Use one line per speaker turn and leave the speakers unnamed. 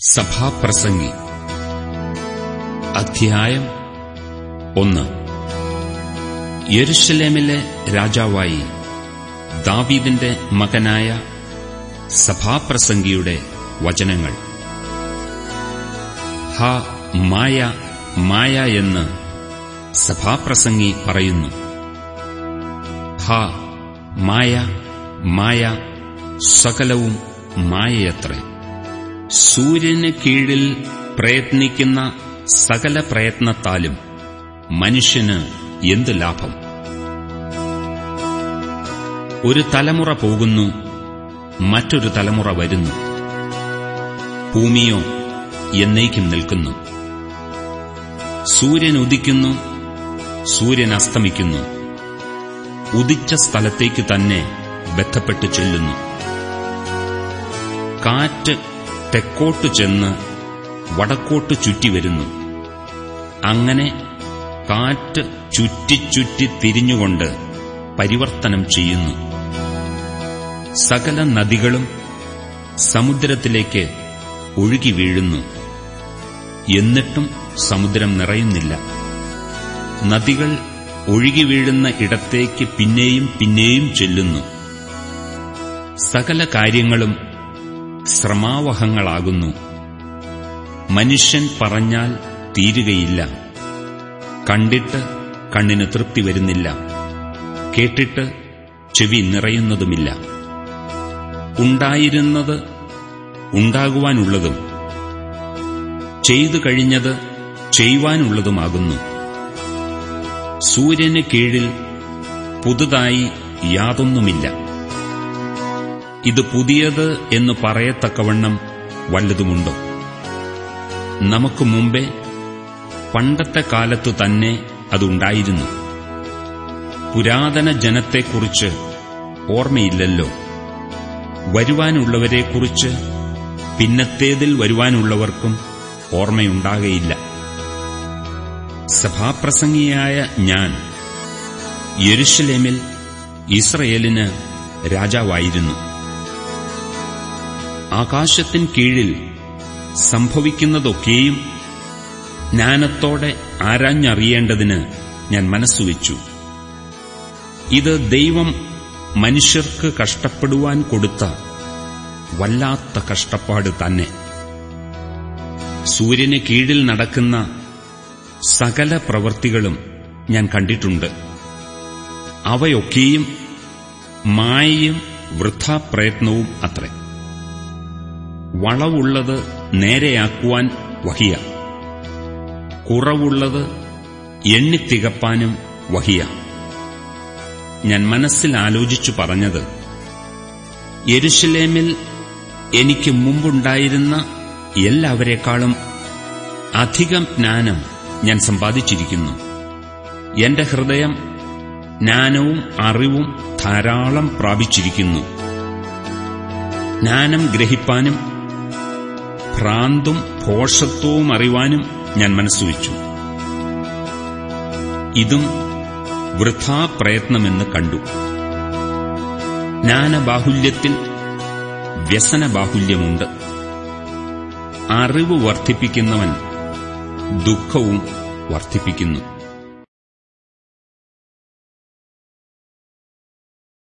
സഭാപ്രസംഗി. അധ്യായം ഒന്ന്. യെരുഷലേമിലെ രാജാവായി ദാവീദിന്റെ മകനായ സഭാപ്രസംഗിയുടെ വചനങ്ങൾ. ഹ മായ മായ എന്ന് സഭാപ്രസംഗി പറയുന്നു. ഹ മായ മായ സകലവും മായയത്രേ. സൂര്യന് കീഴിൽ പ്രയത്നിക്കുന്ന സകല പ്രയത്നത്താലും മനുഷ്യന് എന്ത് ലാഭം? ഒരു തലമുറ പോകുന്നു മറ്റൊരു തലമുറ വരുന്നു. ഭൂമിയോ എന്നേക്കും നിൽക്കുന്നു. സൂര്യൻ ഉദിക്കുന്നു സൂര്യൻ അസ്തമിക്കുന്നു. ഉദിച്ച സ്ഥലത്തേക്ക് തന്നെ ബന്ധപ്പെട്ട് ചെല്ലുന്നു. കാറ്റ് തെക്കോട്ട് ചെന്ന് വടക്കോട്ട് ചുറ്റിവരുന്നു അങ്ങനെ കാറ്റ് ചുറ്റിച്ചുറ്റി തിരിഞ്ഞുകൊണ്ട് പരിവർത്തനം ചെയ്യുന്നു. സകല നദികളും സമുദ്രത്തിലേക്ക് ഒഴുകി വീഴുന്നു. എന്നിട്ടും സമുദ്രം നിറയുന്നില്ല. നദികൾ ഒഴുകി വീഴുന്ന ഇടത്തേക്ക് പിന്നെയും പിന്നെയും ചെല്ലുന്നു. സകല കാര്യങ്ങളും ശ്രമാവഹങ്ങളാകുന്നു. മനുഷ്യൻ പറഞ്ഞാൽ തീരുകയില്ല. കണ്ടിട്ട് കണ്ണിന് തൃപ്തി വരുന്നില്ല. കേട്ടിട്ട് ചെവി നിറയുന്നതുമില്ല. ഉണ്ടായിരുന്നത് ഉണ്ടാകുവാനുള്ളതും ചെയ്തു കഴിഞ്ഞത് ചെയ്യുവാനുള്ളതുമാകുന്നു. സൂര്യന് കീഴിൽ പുതുതായി യാതൊന്നുമില്ല. ഇത് പുതിയത് എന്ന് പറയത്തക്കവണ്ണം വല്ലതുമുണ്ടോ? നമുക്ക് മുമ്പേ പണ്ടത്തെ കാലത്തു തന്നെ അതുണ്ടായിരുന്നു. പുരാതന ജനത്തെക്കുറിച്ച് ഓർമ്മയില്ലല്ലോ. വരുവാനുള്ളവരെക്കുറിച്ച് പിന്നത്തേതിൽ വരുവാനുള്ളവർക്കും ഓർമ്മയുണ്ടാകയില്ല. സഭാപ്രസംഗിയായ ഞാൻ യെരുഷലേമിൽ ഇസ്രയേലിന് രാജാവായിരുന്നു. ആകാശത്തിൻ കീഴിൽ സംഭവിക്കുന്നതൊക്കെയും ജ്ഞാനത്തോടെ ആരാഞ്ഞറിയേണ്ടതിന് ഞാൻ മനസ്സുവെച്ചു. ഇത് ദൈവം മനുഷ്യർക്ക് കഷ്ടപ്പെടുവാൻ കൊടുത്ത വല്ലാത്ത കഷ്ടപ്പാട് തന്നെ. സൂര്യന് കീഴിൽ നടക്കുന്ന സകല പ്രവൃത്തികളും ഞാൻ കണ്ടിട്ടുണ്ട്. അവയൊക്കെയും മായയും വൃഥാപ്രയത്നവും അത്രേ. വളവുള്ളത് നേരെയാക്കുവാൻ വഹിയ. കുറവുള്ളത് എണ്ണിത്തികപ്പാനും വഹിയ. ഞാൻ മനസ്സിൽ ആലോചിച്ചു പറഞ്ഞത് യെരുഷലേമിൽ എനിക്ക് മുമ്പുണ്ടായിരുന്ന എല്ലാവരെക്കാളും അധികം ജ്ഞാനം ഞാൻ സമ്പാദിച്ചിരിക്കുന്നു. എന്റെ ഹൃദയം ജ്ഞാനവും അറിവും ധാരാളം പ്രാപിച്ചിരിക്കുന്നു. ജ്ഞാനം ഗ്രഹിപ്പാനും ഭ്രാന്തും ഭോഷത്വവും അറിവാനും ഞാൻ മനസ്സുവെച്ചു. ഇതും വൃഥാപ്രയത്നമെന്ന് കണ്ടു. ജ്ഞാനബാഹുല്യത്തിൽ വ്യസനബാഹുല്യമുണ്ട്. അറിവ് വർദ്ധിപ്പിക്കുന്നവൻ ദുഃഖവും വർദ്ധിപ്പിക്കുന്നു.